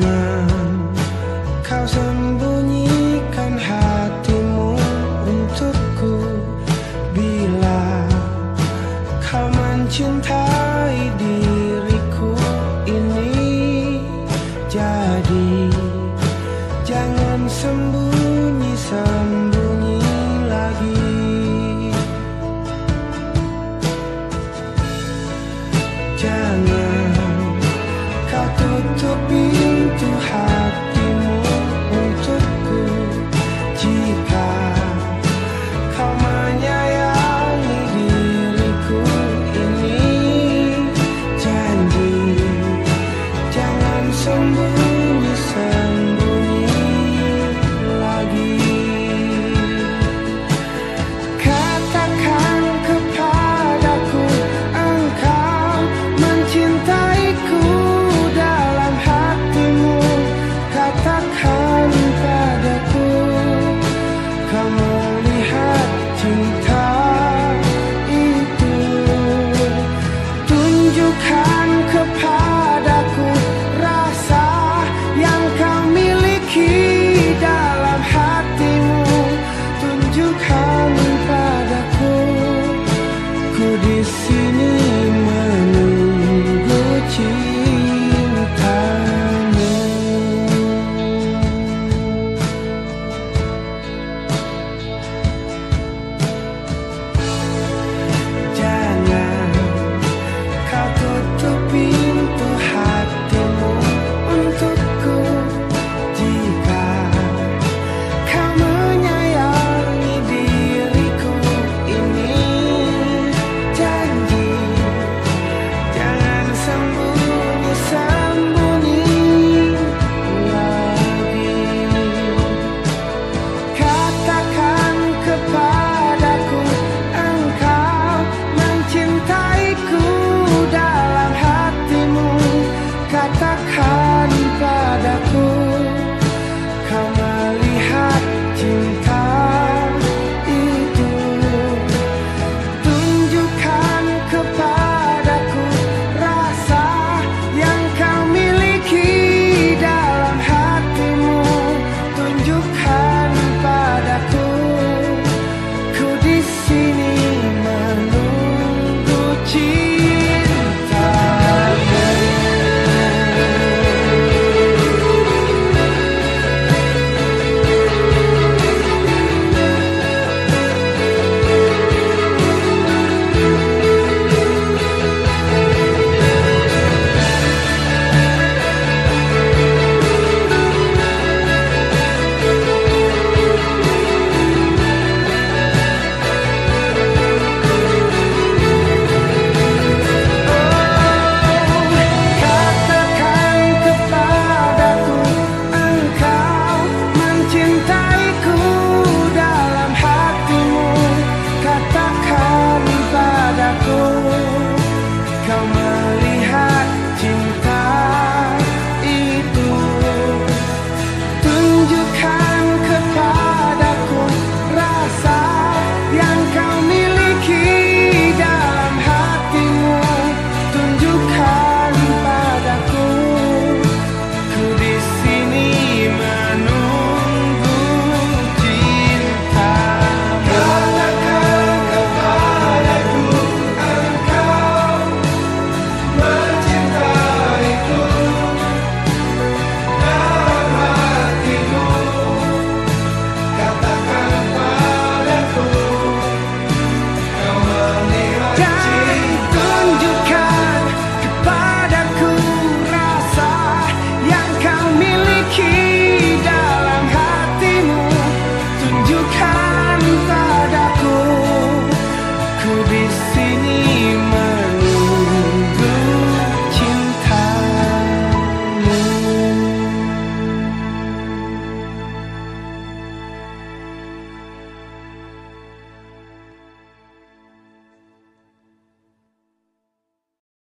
summer. อยู่ข้างข้าพา